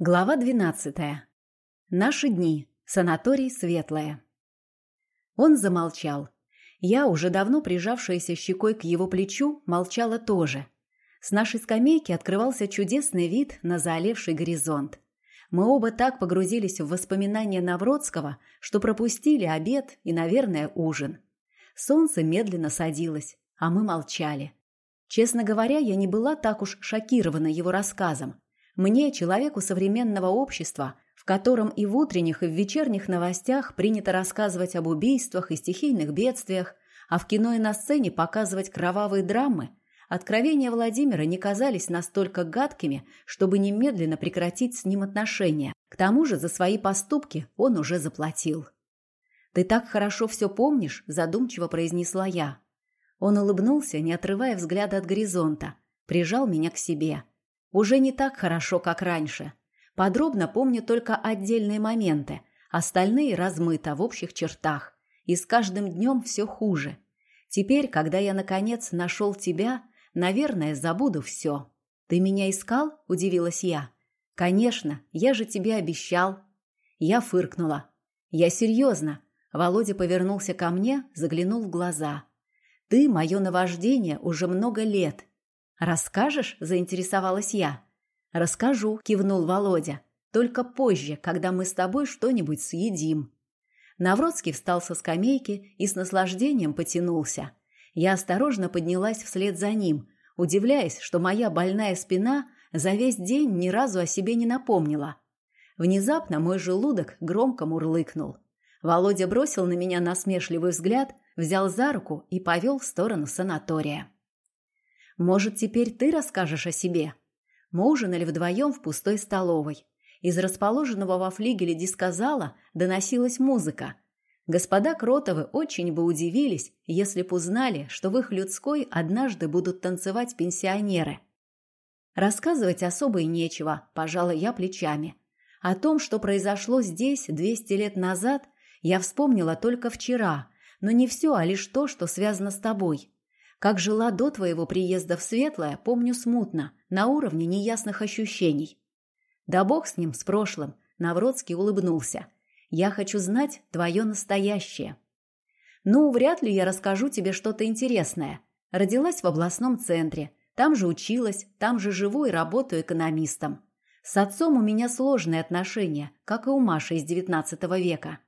Глава 12. Наши дни. Санаторий Светлое. Он замолчал. Я, уже давно прижавшаяся щекой к его плечу, молчала тоже. С нашей скамейки открывался чудесный вид на заолевший горизонт. Мы оба так погрузились в воспоминания Навродского, что пропустили обед и, наверное, ужин. Солнце медленно садилось, а мы молчали. Честно говоря, я не была так уж шокирована его рассказом. Мне, человеку современного общества, в котором и в утренних, и в вечерних новостях принято рассказывать об убийствах и стихийных бедствиях, а в кино и на сцене показывать кровавые драмы, откровения Владимира не казались настолько гадкими, чтобы немедленно прекратить с ним отношения. К тому же за свои поступки он уже заплатил. «Ты так хорошо все помнишь», – задумчиво произнесла я. Он улыбнулся, не отрывая взгляда от горизонта, прижал меня к себе – уже не так хорошо, как раньше. Подробно помню только отдельные моменты, остальные размыто в общих чертах. И с каждым днем все хуже. Теперь, когда я, наконец, нашел тебя, наверное, забуду все. «Ты меня искал?» – удивилась я. «Конечно, я же тебе обещал». Я фыркнула. «Я серьезно». Володя повернулся ко мне, заглянул в глаза. «Ты – мое наваждение уже много лет, «Расскажешь?» – заинтересовалась я. «Расскажу», – кивнул Володя. «Только позже, когда мы с тобой что-нибудь съедим». Навродский встал со скамейки и с наслаждением потянулся. Я осторожно поднялась вслед за ним, удивляясь, что моя больная спина за весь день ни разу о себе не напомнила. Внезапно мой желудок громко мурлыкнул. Володя бросил на меня насмешливый взгляд, взял за руку и повел в сторону санатория. Может, теперь ты расскажешь о себе?» Мы ужинали вдвоем в пустой столовой. Из расположенного во флигеле дискозала доносилась музыка. Господа Кротовы очень бы удивились, если б узнали, что в их людской однажды будут танцевать пенсионеры. Рассказывать особо и нечего, пожалуй, я плечами. О том, что произошло здесь 200 лет назад, я вспомнила только вчера, но не все, а лишь то, что связано с тобой. Как жила до твоего приезда в Светлое, помню смутно, на уровне неясных ощущений. Да бог с ним, с прошлым, Навродский улыбнулся. Я хочу знать твое настоящее. Ну, вряд ли я расскажу тебе что-то интересное. Родилась в областном центре, там же училась, там же живу и работаю экономистом. С отцом у меня сложные отношения, как и у Маши из XIX века.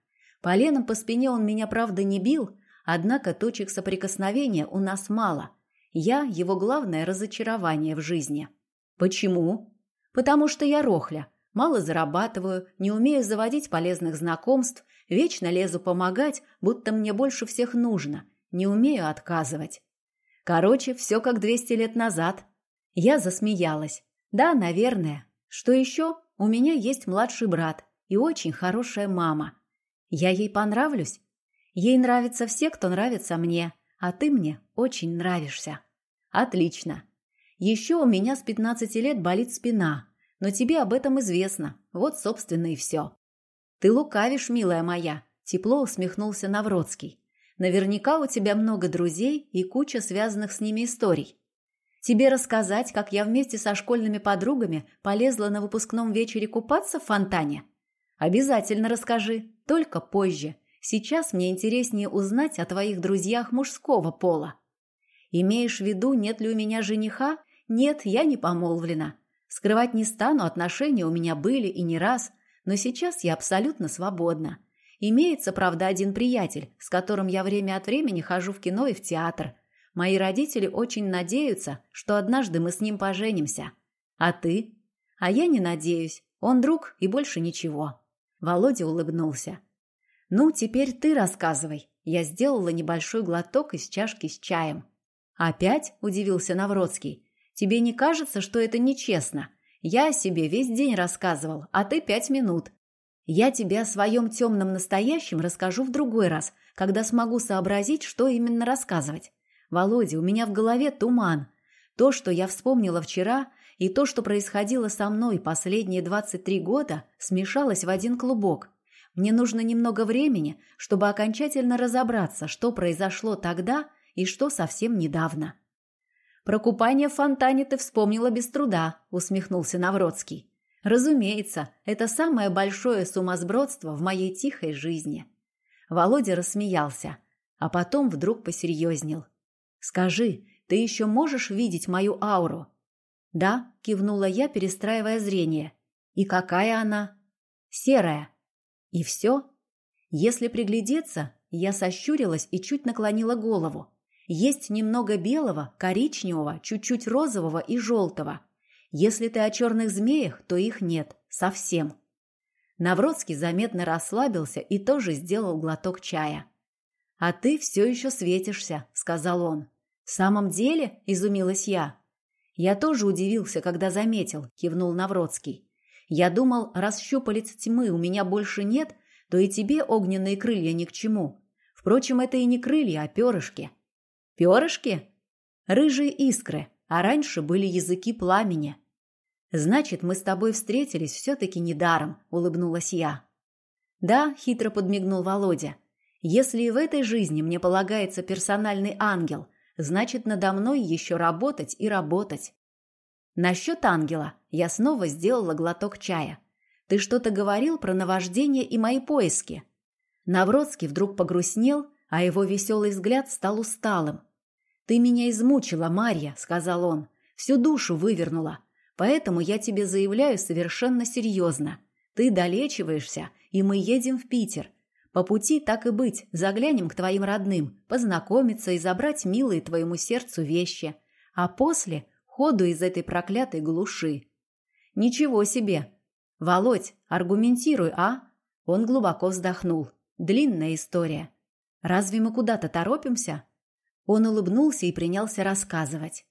Поленом по спине он меня, правда, не бил, Однако точек соприкосновения у нас мало. Я – его главное разочарование в жизни. Почему? Потому что я рохля. Мало зарабатываю, не умею заводить полезных знакомств, вечно лезу помогать, будто мне больше всех нужно, не умею отказывать. Короче, все как 200 лет назад. Я засмеялась. Да, наверное. Что еще? У меня есть младший брат и очень хорошая мама. Я ей понравлюсь? Ей нравятся все, кто нравится мне, а ты мне очень нравишься. Отлично. Еще у меня с 15 лет болит спина, но тебе об этом известно. Вот, собственно, и все. Ты лукавишь, милая моя, тепло усмехнулся Навродский. Наверняка у тебя много друзей и куча связанных с ними историй. Тебе рассказать, как я вместе со школьными подругами полезла на выпускном вечере купаться в фонтане? Обязательно расскажи, только позже. Сейчас мне интереснее узнать о твоих друзьях мужского пола. Имеешь в виду, нет ли у меня жениха? Нет, я не помолвлена. Скрывать не стану, отношения у меня были и не раз, но сейчас я абсолютно свободна. Имеется, правда, один приятель, с которым я время от времени хожу в кино и в театр. Мои родители очень надеются, что однажды мы с ним поженимся. А ты? А я не надеюсь. Он друг и больше ничего. Володя улыбнулся. «Ну, теперь ты рассказывай». Я сделала небольшой глоток из чашки с чаем. «Опять?» – удивился Навродский. «Тебе не кажется, что это нечестно? Я о себе весь день рассказывал, а ты пять минут. Я тебе о своем темном настоящем расскажу в другой раз, когда смогу сообразить, что именно рассказывать. Володя, у меня в голове туман. То, что я вспомнила вчера, и то, что происходило со мной последние 23 года, смешалось в один клубок. Мне нужно немного времени, чтобы окончательно разобраться, что произошло тогда и что совсем недавно. Про купание в фонтане ты вспомнила без труда, усмехнулся Навродский. Разумеется, это самое большое сумасбродство в моей тихой жизни. Володя рассмеялся, а потом вдруг посерьезнел. «Скажи, ты еще можешь видеть мою ауру?» «Да», – кивнула я, перестраивая зрение. «И какая она?» «Серая». «И все?» Если приглядеться, я сощурилась и чуть наклонила голову. Есть немного белого, коричневого, чуть-чуть розового и желтого. Если ты о черных змеях, то их нет. Совсем. Навродский заметно расслабился и тоже сделал глоток чая. «А ты все еще светишься», — сказал он. «В самом деле?» — изумилась я. «Я тоже удивился, когда заметил», — кивнул Навродский. «Я думал, раз щупалец тьмы у меня больше нет, то и тебе огненные крылья ни к чему. Впрочем, это и не крылья, а перышки». «Перышки?» «Рыжие искры, а раньше были языки пламени». «Значит, мы с тобой встретились все-таки недаром», — улыбнулась я. «Да», — хитро подмигнул Володя. «Если и в этой жизни мне полагается персональный ангел, значит, надо мной еще работать и работать». Насчет ангела я снова сделала глоток чая. Ты что-то говорил про наваждение и мои поиски. Навродский вдруг погрустнел, а его веселый взгляд стал усталым. «Ты меня измучила, Марья», — сказал он, — «всю душу вывернула. Поэтому я тебе заявляю совершенно серьезно. Ты долечиваешься, и мы едем в Питер. По пути, так и быть, заглянем к твоим родным, познакомиться и забрать милые твоему сердцу вещи. А после ходу из этой проклятой глуши. Ничего себе, «Володь, аргументируй, а?» Он глубоко вздохнул. «Длинная история. Разве мы куда-то торопимся?» Он улыбнулся и принялся рассказывать.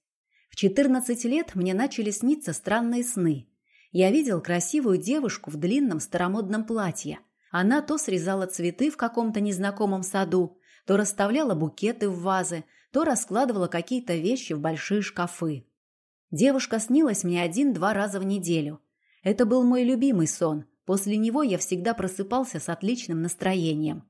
В четырнадцать лет мне начали сниться странные сны. Я видел красивую девушку в длинном старомодном платье. Она то срезала цветы в каком-то незнакомом саду, то расставляла букеты в вазы, то раскладывала какие-то вещи в большие шкафы. Девушка снилась мне один-два раза в неделю. Это был мой любимый сон. После него я всегда просыпался с отличным настроением.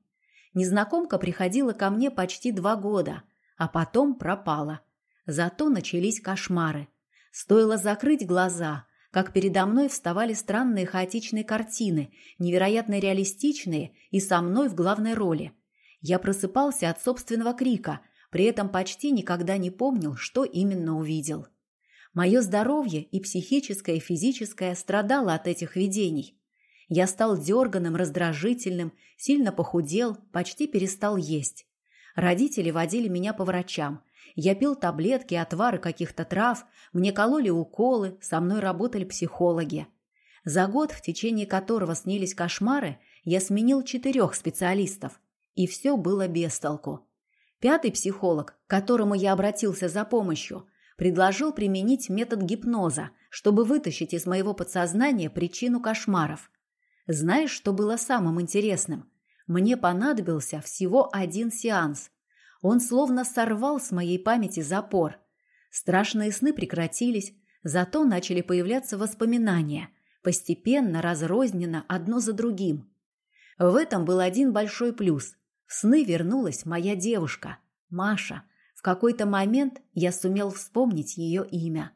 Незнакомка приходила ко мне почти два года, а потом пропала. Зато начались кошмары. Стоило закрыть глаза, как передо мной вставали странные хаотичные картины, невероятно реалистичные и со мной в главной роли. Я просыпался от собственного крика, при этом почти никогда не помнил, что именно увидел. Мое здоровье и психическое, и физическое страдало от этих видений. Я стал дерганым, раздражительным, сильно похудел, почти перестал есть. Родители водили меня по врачам. Я пил таблетки, отвары каких-то трав, мне кололи уколы, со мной работали психологи. За год, в течение которого снились кошмары, я сменил четырех специалистов. И все было без толку. Пятый психолог, к которому я обратился за помощью – предложил применить метод гипноза, чтобы вытащить из моего подсознания причину кошмаров. Знаешь, что было самым интересным? Мне понадобился всего один сеанс. Он словно сорвал с моей памяти запор. Страшные сны прекратились, зато начали появляться воспоминания, постепенно, разрозненно, одно за другим. В этом был один большой плюс. В сны вернулась моя девушка, Маша – какой-то момент я сумел вспомнить ее имя.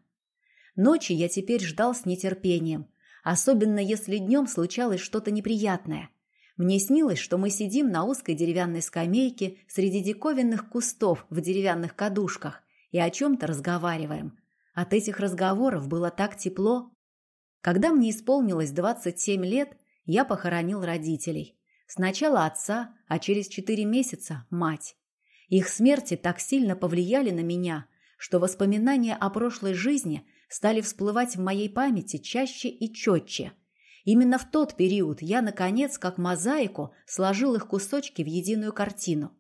Ночи я теперь ждал с нетерпением, особенно если днем случалось что-то неприятное. Мне снилось, что мы сидим на узкой деревянной скамейке среди диковинных кустов в деревянных кадушках и о чем-то разговариваем. От этих разговоров было так тепло. Когда мне исполнилось 27 лет, я похоронил родителей. Сначала отца, а через четыре месяца – мать. Их смерти так сильно повлияли на меня, что воспоминания о прошлой жизни стали всплывать в моей памяти чаще и четче. Именно в тот период я, наконец, как мозаику, сложил их кусочки в единую картину.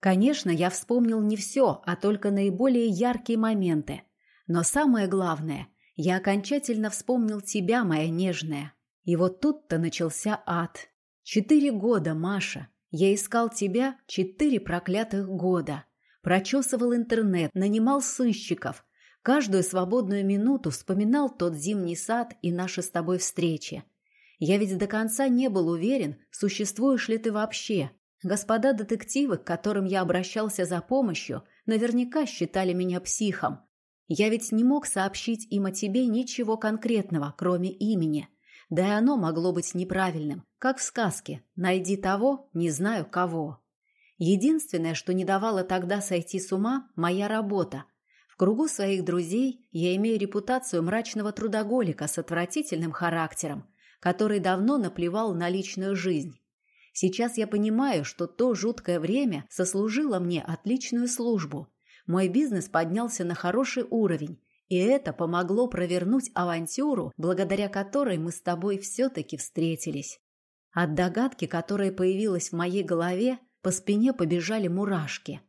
Конечно, я вспомнил не все, а только наиболее яркие моменты. Но самое главное, я окончательно вспомнил тебя, моя нежная. И вот тут-то начался ад. Четыре года, Маша. Я искал тебя четыре проклятых года. Прочесывал интернет, нанимал сыщиков. Каждую свободную минуту вспоминал тот зимний сад и наши с тобой встречи. Я ведь до конца не был уверен, существуешь ли ты вообще. Господа детективы, к которым я обращался за помощью, наверняка считали меня психом. Я ведь не мог сообщить им о тебе ничего конкретного, кроме имени. Да и оно могло быть неправильным, как в сказке «Найди того, не знаю кого». Единственное, что не давало тогда сойти с ума – моя работа. В кругу своих друзей я имею репутацию мрачного трудоголика с отвратительным характером, который давно наплевал на личную жизнь. Сейчас я понимаю, что то жуткое время сослужило мне отличную службу. Мой бизнес поднялся на хороший уровень, и это помогло провернуть авантюру, благодаря которой мы с тобой все-таки встретились. От догадки, которая появилась в моей голове, по спине побежали мурашки.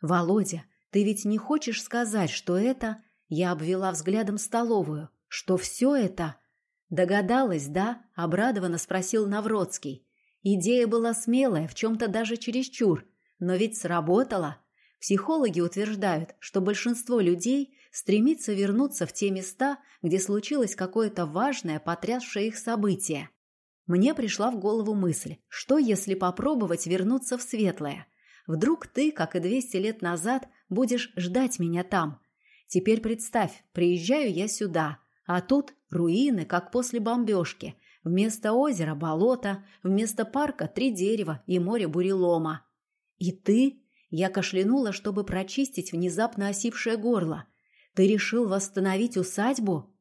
«Володя, ты ведь не хочешь сказать, что это...» Я обвела взглядом столовую. «Что все это...» «Догадалась, да?» – обрадованно спросил Навроцкий. Идея была смелая, в чем-то даже чересчур, но ведь сработала. Психологи утверждают, что большинство людей стремится вернуться в те места, где случилось какое-то важное, потрясшее их событие. Мне пришла в голову мысль, что если попробовать вернуться в светлое? Вдруг ты, как и 200 лет назад, будешь ждать меня там. Теперь представь, приезжаю я сюда, а тут руины, как после бомбежки. Вместо озера – болото, вместо парка – три дерева и море бурелома. И ты? Я кашлянула, чтобы прочистить внезапно осипшее горло. Ты решил восстановить усадьбу?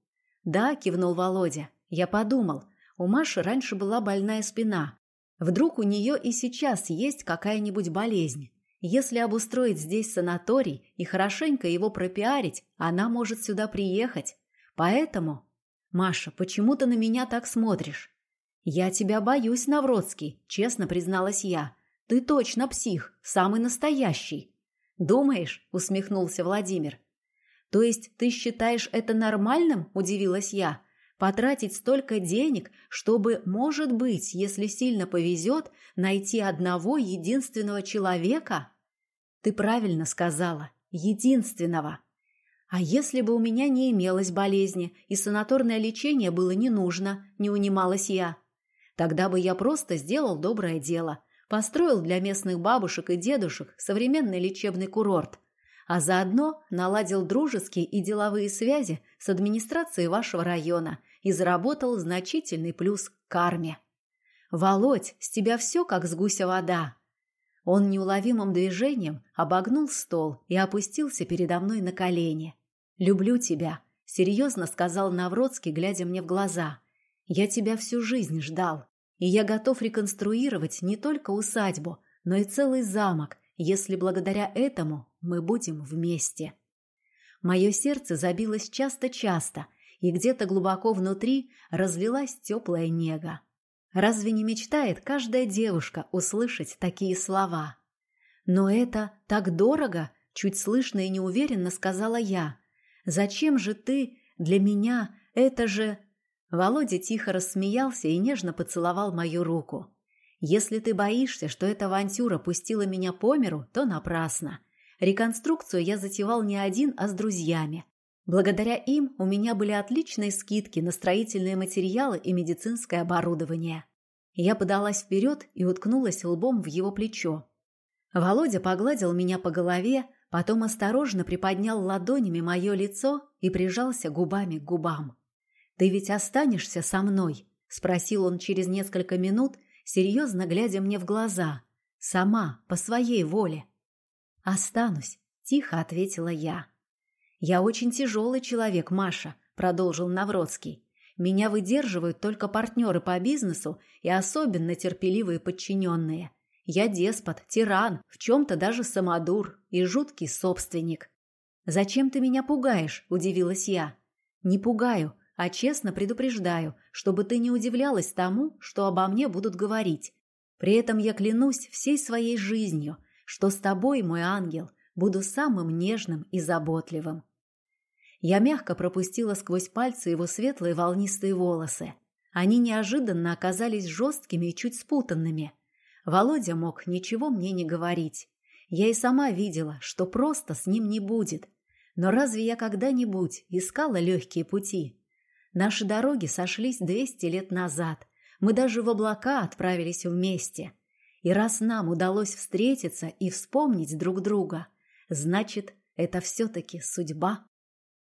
Да, кивнул Володя. Я подумал, у Маши раньше была больная спина. Вдруг у нее и сейчас есть какая-нибудь болезнь. Если обустроить здесь санаторий и хорошенько его пропиарить, она может сюда приехать. Поэтому «Маша, почему ты на меня так смотришь?» «Я тебя боюсь, Навродский», — честно призналась я. «Ты точно псих, самый настоящий». «Думаешь?» — усмехнулся Владимир. «То есть ты считаешь это нормальным?» – удивилась я. «Потратить столько денег, чтобы, может быть, если сильно повезет, найти одного единственного человека?» «Ты правильно сказала. Единственного. А если бы у меня не имелось болезни и санаторное лечение было не нужно, не унималась я. Тогда бы я просто сделал доброе дело, построил для местных бабушек и дедушек современный лечебный курорт, а заодно наладил дружеские и деловые связи с администрацией вашего района и заработал значительный плюс к карме. «Володь, с тебя все как с гуся вода!» Он неуловимым движением обогнул стол и опустился передо мной на колени. «Люблю тебя», — серьезно сказал Навроцкий, глядя мне в глаза. «Я тебя всю жизнь ждал, и я готов реконструировать не только усадьбу, но и целый замок, если благодаря этому мы будем вместе». Мое сердце забилось часто-часто, и где-то глубоко внутри разлилась теплая нега. Разве не мечтает каждая девушка услышать такие слова? «Но это так дорого!» – чуть слышно и неуверенно сказала я. Зачем же ты для меня? Это же...» Володя тихо рассмеялся и нежно поцеловал мою руку. «Если ты боишься, что эта авантюра пустила меня по миру, то напрасно. Реконструкцию я затевал не один, а с друзьями. Благодаря им у меня были отличные скидки на строительные материалы и медицинское оборудование. Я подалась вперед и уткнулась лбом в его плечо. Володя погладил меня по голове, Потом осторожно приподнял ладонями мое лицо и прижался губами к губам. «Ты ведь останешься со мной?» – спросил он через несколько минут, серьезно глядя мне в глаза. «Сама, по своей воле». «Останусь», – тихо ответила я. «Я очень тяжелый человек, Маша», – продолжил Навроцкий. «Меня выдерживают только партнеры по бизнесу и особенно терпеливые подчиненные. Я деспот, тиран, в чем-то даже самодур и жуткий собственник. «Зачем ты меня пугаешь?» – удивилась я. «Не пугаю, а честно предупреждаю, чтобы ты не удивлялась тому, что обо мне будут говорить. При этом я клянусь всей своей жизнью, что с тобой, мой ангел, буду самым нежным и заботливым». Я мягко пропустила сквозь пальцы его светлые волнистые волосы. Они неожиданно оказались жесткими и чуть спутанными – Володя мог ничего мне не говорить. Я и сама видела, что просто с ним не будет. Но разве я когда-нибудь искала легкие пути? Наши дороги сошлись двести лет назад. Мы даже в облака отправились вместе. И раз нам удалось встретиться и вспомнить друг друга, значит, это все-таки судьба.